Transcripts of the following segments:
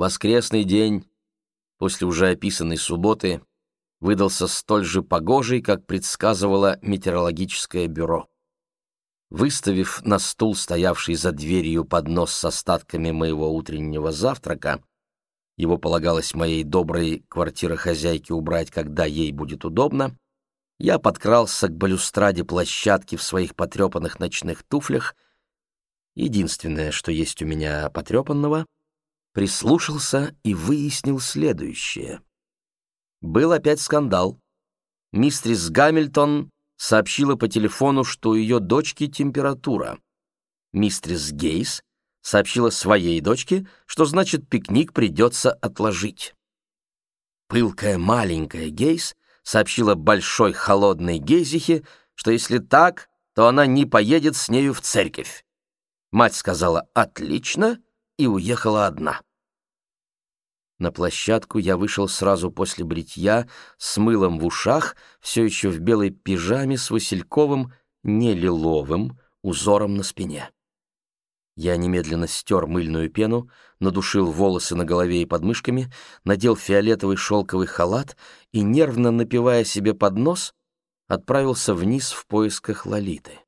Воскресный день после уже описанной субботы выдался столь же погожий, как предсказывало метеорологическое бюро. Выставив на стул, стоявший за дверью поднос с остатками моего утреннего завтрака, его полагалось моей доброй квартирохозяйке убрать, когда ей будет удобно, я подкрался к балюстраде площадки в своих потрепанных ночных туфлях, единственное, что есть у меня потрепанного, прислушался и выяснил следующее. Был опять скандал. Мистрис Гамильтон сообщила по телефону, что у ее дочки температура. Мистрис Гейс сообщила своей дочке, что значит пикник придется отложить. Пылкая маленькая Гейс сообщила большой холодной Гейзихе, что если так, то она не поедет с нею в церковь. Мать сказала «отлично» и уехала одна. На площадку я вышел сразу после бритья, с мылом в ушах, все еще в белой пижаме с васильковым, не лиловым, узором на спине. Я немедленно стер мыльную пену, надушил волосы на голове и подмышками, надел фиолетовый шелковый халат и, нервно напивая себе под нос, отправился вниз в поисках Лолиты.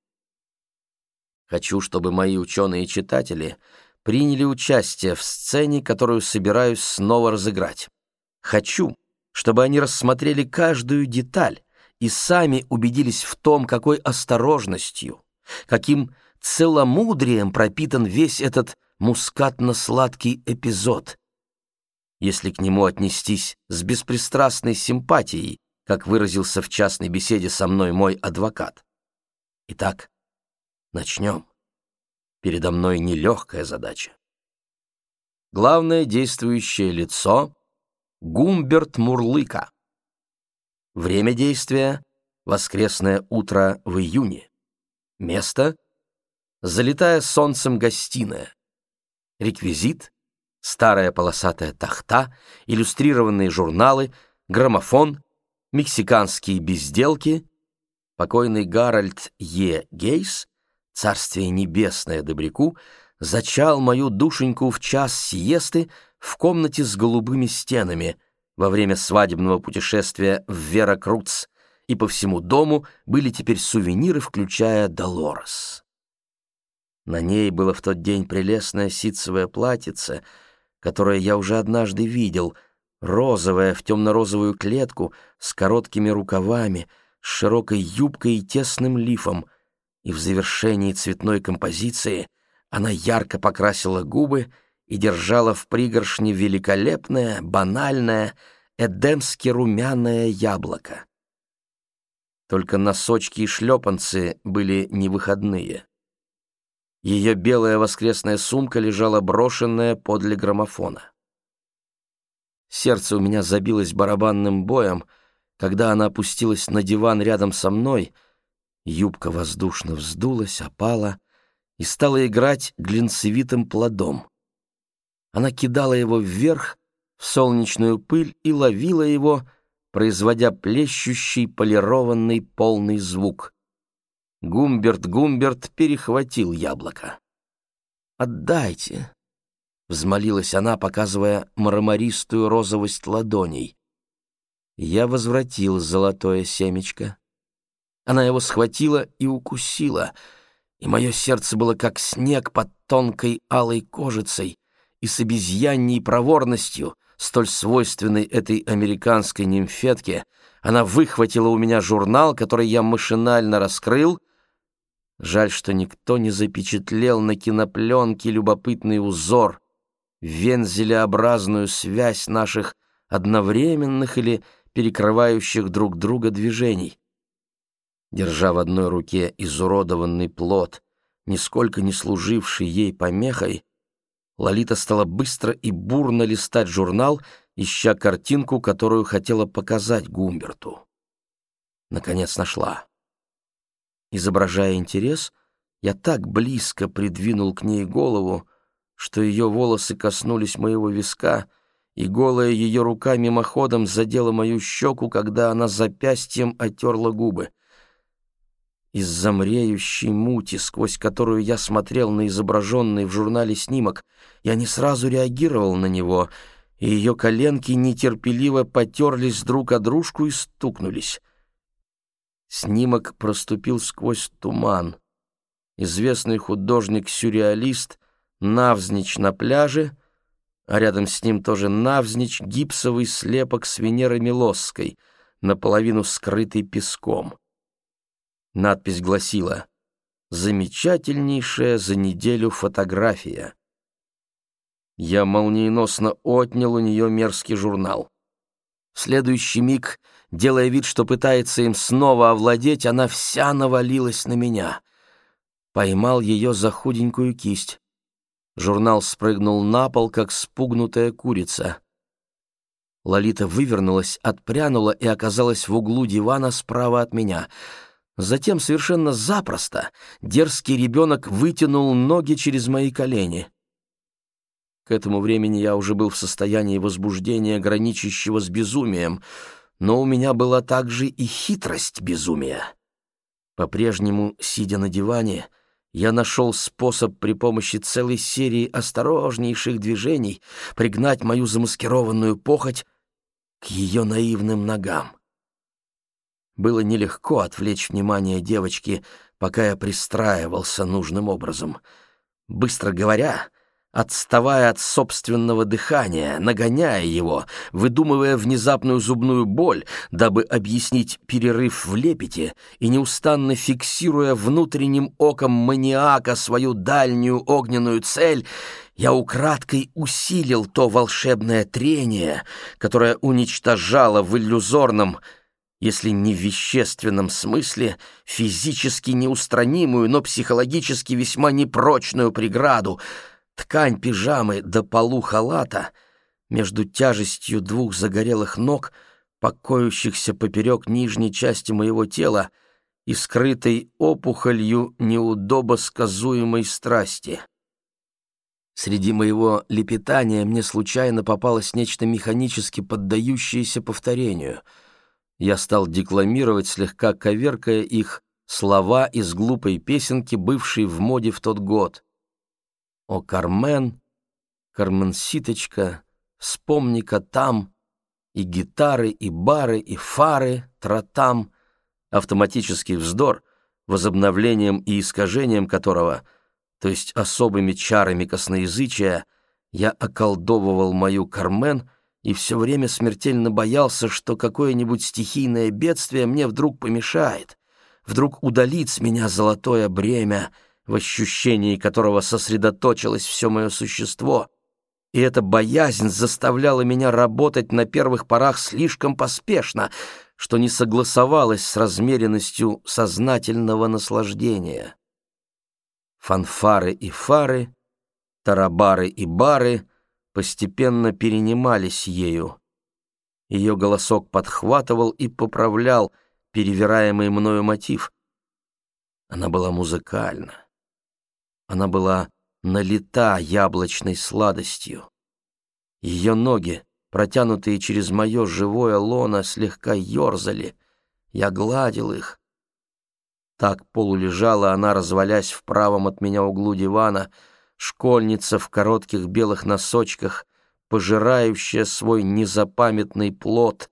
Хочу, чтобы мои ученые-читатели приняли участие в сцене, которую собираюсь снова разыграть. Хочу, чтобы они рассмотрели каждую деталь и сами убедились в том, какой осторожностью, каким целомудрием пропитан весь этот мускатно-сладкий эпизод, если к нему отнестись с беспристрастной симпатией, как выразился в частной беседе со мной мой адвокат. Итак, начнем. Передо мной нелегкая задача. Главное действующее лицо — Гумберт Мурлыка. Время действия — воскресное утро в июне. Место залитая солнцем гостиная. Реквизит, старая полосатая тахта, иллюстрированные журналы, граммофон, мексиканские безделки, покойный Гарольд Е. Гейс, царствие небесное добряку, зачал мою душеньку в час сиесты в комнате с голубыми стенами во время свадебного путешествия в Веракруц, и по всему дому были теперь сувениры, включая Долорес. На ней было в тот день прелестное ситцевое платьице, которое я уже однажды видел, розовое в темно-розовую клетку с короткими рукавами, с широкой юбкой и тесным лифом, и в завершении цветной композиции она ярко покрасила губы и держала в пригоршне великолепное, банальное, эдемски румяное яблоко. Только носочки и шлепанцы были невыходные. Ее белая воскресная сумка лежала брошенная подле граммофона. Сердце у меня забилось барабанным боем, когда она опустилась на диван рядом со мной, юбка воздушно вздулась, опала и стала играть глинцевитым плодом. Она кидала его вверх, в солнечную пыль и ловила его, производя плещущий полированный полный звук. Гумберт Гумберт перехватил яблоко. «Отдайте!» — взмолилась она, показывая мрамористую розовость ладоней. Я возвратил золотое семечко. Она его схватила и укусила, и мое сердце было как снег под тонкой алой кожицей, и с обезьянней проворностью, столь свойственной этой американской нимфетке, она выхватила у меня журнал, который я машинально раскрыл — Жаль, что никто не запечатлел на кинопленке любопытный узор, вензелеобразную связь наших одновременных или перекрывающих друг друга движений. Держа в одной руке изуродованный плод, нисколько не служивший ей помехой, Лолита стала быстро и бурно листать журнал, ища картинку, которую хотела показать Гумберту. Наконец нашла. Изображая интерес, я так близко придвинул к ней голову, что ее волосы коснулись моего виска, и голая ее рука мимоходом задела мою щеку, когда она запястьем отерла губы. Из замреющей мути, сквозь которую я смотрел на изображенный в журнале снимок, я не сразу реагировал на него, и ее коленки нетерпеливо потерлись друг о дружку и стукнулись. Снимок проступил сквозь туман. Известный художник-сюрреалист навзничь на пляже, а рядом с ним тоже навзничь гипсовый слепок с Венерой Милосской, наполовину скрытый песком. Надпись гласила «Замечательнейшая за неделю фотография». Я молниеносно отнял у нее мерзкий журнал. В следующий миг, делая вид, что пытается им снова овладеть, она вся навалилась на меня. Поймал ее за худенькую кисть. Журнал спрыгнул на пол, как спугнутая курица. Лолита вывернулась, отпрянула и оказалась в углу дивана справа от меня — Затем совершенно запросто дерзкий ребенок вытянул ноги через мои колени. К этому времени я уже был в состоянии возбуждения, граничащего с безумием, но у меня была также и хитрость безумия. По-прежнему, сидя на диване, я нашел способ при помощи целой серии осторожнейших движений пригнать мою замаскированную похоть к ее наивным ногам. Было нелегко отвлечь внимание девочки, пока я пристраивался нужным образом. Быстро говоря, отставая от собственного дыхания, нагоняя его, выдумывая внезапную зубную боль, дабы объяснить перерыв в лепете и неустанно фиксируя внутренним оком маниака свою дальнюю огненную цель, я украдкой усилил то волшебное трение, которое уничтожало в иллюзорном — если не в вещественном смысле, физически неустранимую, но психологически весьма непрочную преграду, ткань пижамы до полу халата между тяжестью двух загорелых ног, покоящихся поперек нижней части моего тела, и скрытой опухолью неудобосказуемой страсти. Среди моего лепетания мне случайно попалось нечто механически поддающееся повторению — я стал декламировать, слегка коверкая их, слова из глупой песенки, бывшей в моде в тот год. «О, Кармен, Карменситочка, вспомни-ка там, и гитары, и бары, и фары, тратам», автоматический вздор, возобновлением и искажением которого, то есть особыми чарами косноязычия, я околдовывал мою Кармен — и все время смертельно боялся, что какое-нибудь стихийное бедствие мне вдруг помешает, вдруг удалит с меня золотое бремя, в ощущении которого сосредоточилось все мое существо, и эта боязнь заставляла меня работать на первых порах слишком поспешно, что не согласовалось с размеренностью сознательного наслаждения. Фанфары и фары, тарабары и бары — постепенно перенимались ею. Ее голосок подхватывал и поправлял перевираемый мною мотив. Она была музыкальна. Она была налита яблочной сладостью. Ее ноги, протянутые через мое живое лоно, слегка ерзали. Я гладил их. Так полулежала она, развалясь в правом от меня углу дивана — школьница в коротких белых носочках, пожирающая свой незапамятный плод,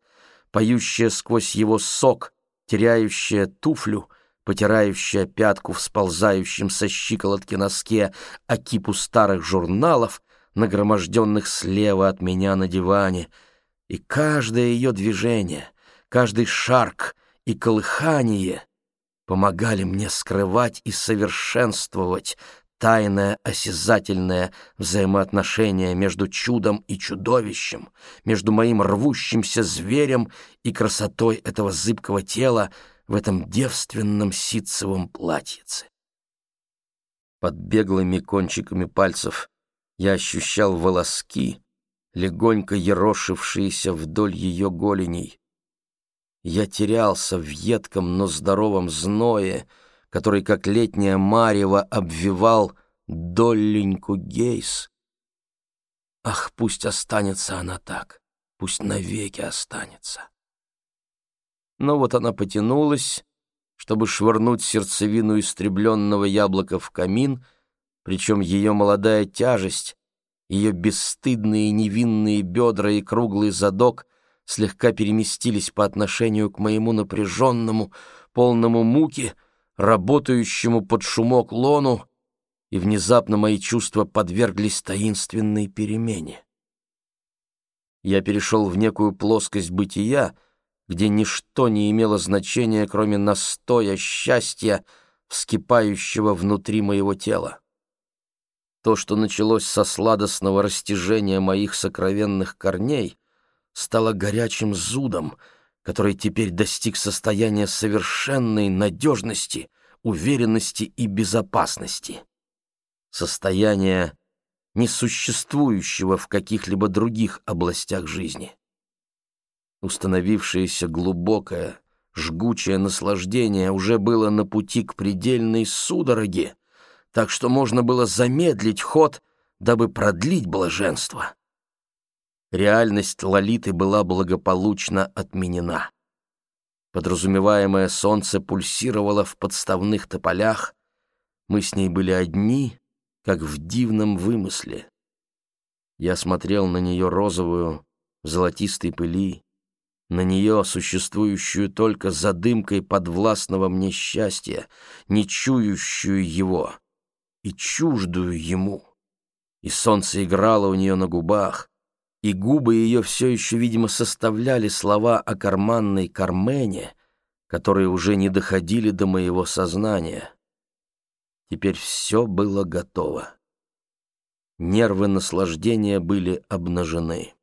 поющая сквозь его сок, теряющая туфлю, потирающая пятку в сползающем со щиколотки носке окипу старых журналов, нагроможденных слева от меня на диване, и каждое ее движение, каждый шарк и колыхание помогали мне скрывать и совершенствовать тайное осязательное взаимоотношение между чудом и чудовищем, между моим рвущимся зверем и красотой этого зыбкого тела в этом девственном ситцевом платьице. Под беглыми кончиками пальцев я ощущал волоски, легонько ерошившиеся вдоль ее голеней. Я терялся в едком, но здоровом зное — который, как летняя марево, обвивал доленьку Гейс. Ах, пусть останется она так, пусть навеки останется. Но вот она потянулась, чтобы швырнуть сердцевину истребленного яблока в камин, причем ее молодая тяжесть, ее бесстыдные невинные бедра и круглый задок слегка переместились по отношению к моему напряженному, полному муки, работающему под шумок лону, и внезапно мои чувства подверглись таинственной перемене. Я перешел в некую плоскость бытия, где ничто не имело значения, кроме настоя счастья, вскипающего внутри моего тела. То, что началось со сладостного растяжения моих сокровенных корней, стало горячим зудом, который теперь достиг состояния совершенной надежности, уверенности и безопасности состояние, несуществующего в каких-либо других областях жизни. Установившееся глубокое, жгучее наслаждение уже было на пути к предельной судороге, так что можно было замедлить ход, дабы продлить блаженство. Реальность Лолиты была благополучно отменена. Подразумеваемое солнце пульсировало в подставных тополях, мы с ней были одни, как в дивном вымысле. Я смотрел на нее розовую, в золотистой пыли, на нее, существующую только за дымкой подвластного мне счастья, не чующую его и чуждую ему. И солнце играло у нее на губах, и губы ее все еще, видимо, составляли слова о карманной Кармене, которые уже не доходили до моего сознания. Теперь все было готово. Нервы наслаждения были обнажены.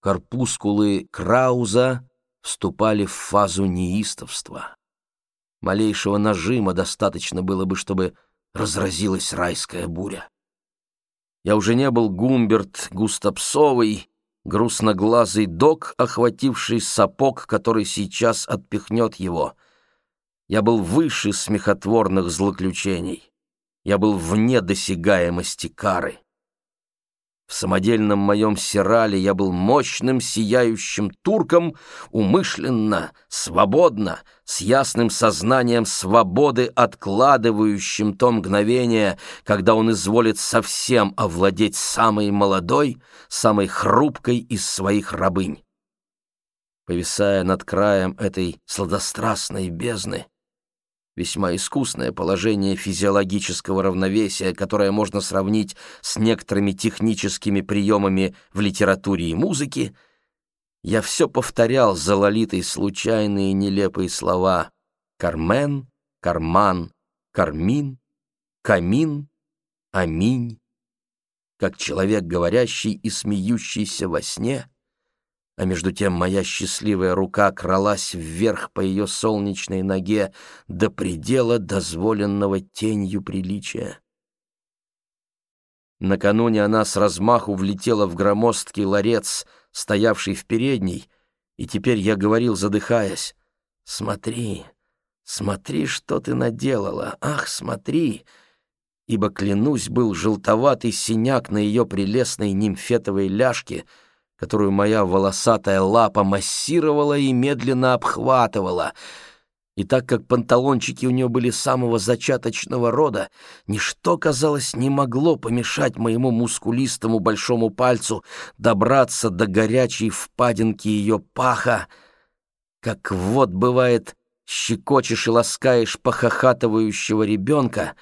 Корпускулы Крауза вступали в фазу неистовства. Малейшего нажима достаточно было бы, чтобы разразилась райская буря. Я уже не был Гумберт Густапсовый, грустноглазый док, охвативший сапог, который сейчас отпихнет его — я был выше смехотворных злоключений. Я был вне досягаемости кары. В самодельном моем сирале я был мощным сияющим турком, умышленно, свободно, с ясным сознанием свободы, откладывающим то мгновение, когда он изволит совсем овладеть самой молодой, самой хрупкой из своих рабынь. Повисая над краем этой сладострастной бездны, весьма искусное положение физиологического равновесия, которое можно сравнить с некоторыми техническими приемами в литературе и музыке, я все повторял за Лолитой случайные нелепые слова «Кармен», «Карман», «Кармин», «Камин», «Аминь», как человек, говорящий и смеющийся во сне — а между тем моя счастливая рука кралась вверх по ее солнечной ноге до предела дозволенного тенью приличия. Накануне она с размаху влетела в громоздкий ларец, стоявший в передней, и теперь я говорил, задыхаясь, «Смотри, смотри, что ты наделала, ах, смотри!» Ибо, клянусь, был желтоватый синяк на ее прелестной нимфетовой ляжке — которую моя волосатая лапа массировала и медленно обхватывала. И так как панталончики у нее были самого зачаточного рода, ничто, казалось, не могло помешать моему мускулистому большому пальцу добраться до горячей впадинки ее паха, как вот бывает щекочешь и ласкаешь похохатывающего ребенка,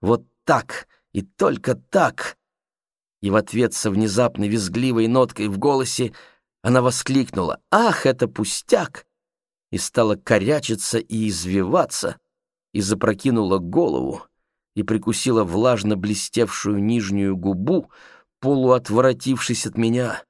вот так и только так — и в ответ со внезапной визгливой ноткой в голосе она воскликнула «Ах, это пустяк!» и стала корячиться и извиваться, и запрокинула голову, и прикусила влажно блестевшую нижнюю губу, полуотворотившись от меня.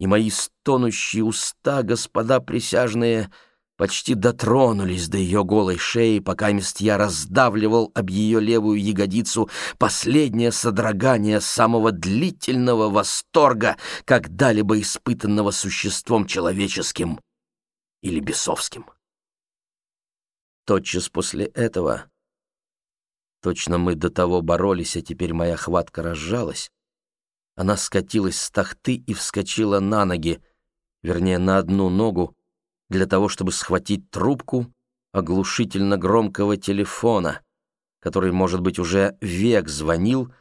И мои стонущие уста, господа присяжные, — почти дотронулись до ее голой шеи, пока мест я раздавливал об ее левую ягодицу последнее содрогание самого длительного восторга, когда-либо испытанного существом человеческим или бесовским. Тотчас после этого, точно мы до того боролись, а теперь моя хватка разжалась, она скатилась с тахты и вскочила на ноги, вернее, на одну ногу, для того, чтобы схватить трубку, оглушительно громкого телефона, который, может быть, уже век звонил,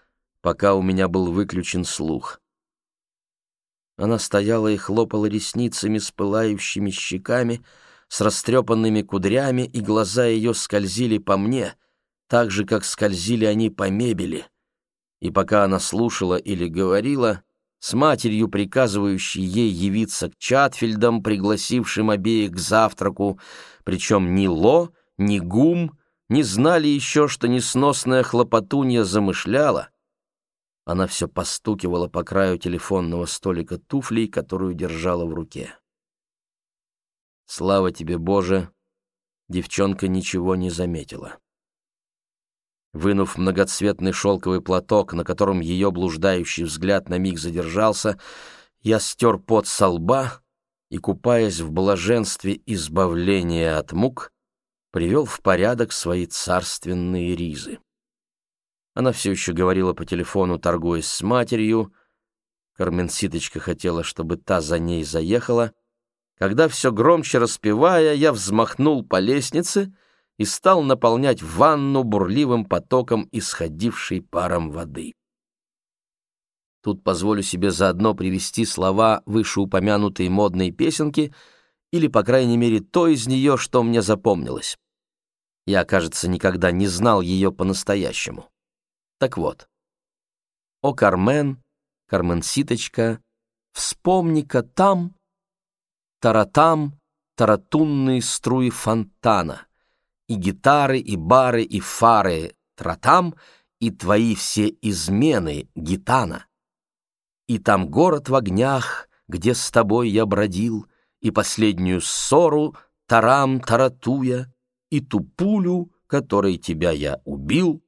пока у меня был выключен слух. Она стояла и хлопала ресницами с пылающими щеками, с растрепанными кудрями, и глаза ее скользили по мне, так же, как скользили они по мебели. И пока она слушала или говорила, с матерью, приказывающей ей явиться к Чатфильдам, пригласившим обеих к завтраку, причем ни Ло, ни Гум не знали еще, что несносная хлопотунья замышляла, она все постукивала по краю телефонного столика туфлей, которую держала в руке. Слава тебе, Боже, девчонка ничего не заметила. Вынув многоцветный шелковый платок, на котором ее блуждающий взгляд на миг задержался, я стер пот со лба и, купаясь в блаженстве избавления от мук, привел в порядок свои царственные ризы. Она все еще говорила по телефону, торгуясь с матерью. Карменситочка хотела, чтобы та за ней заехала. Когда все громче распевая, я взмахнул по лестнице и стал наполнять ванну бурливым потоком исходившей паром воды. Тут позволю себе заодно привести слова вышеупомянутой модной песенки или, по крайней мере, то из нее, что мне запомнилось. Я, кажется, никогда не знал ее по-настоящему. Так вот. О, Кармен, Карменситочка, вспомни-ка там, таратам, таратунные струи фонтана, и гитары, и бары, и фары тратам, и твои все измены гитана. И там город в огнях, где с тобой я бродил, и последнюю ссору тарам таратуя, и ту пулю, которой тебя я убил,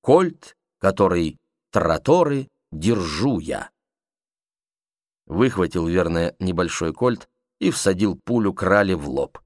кольт который траторы держу я. Выхватил, верное, небольшой кольт и всадил пулю крали в лоб.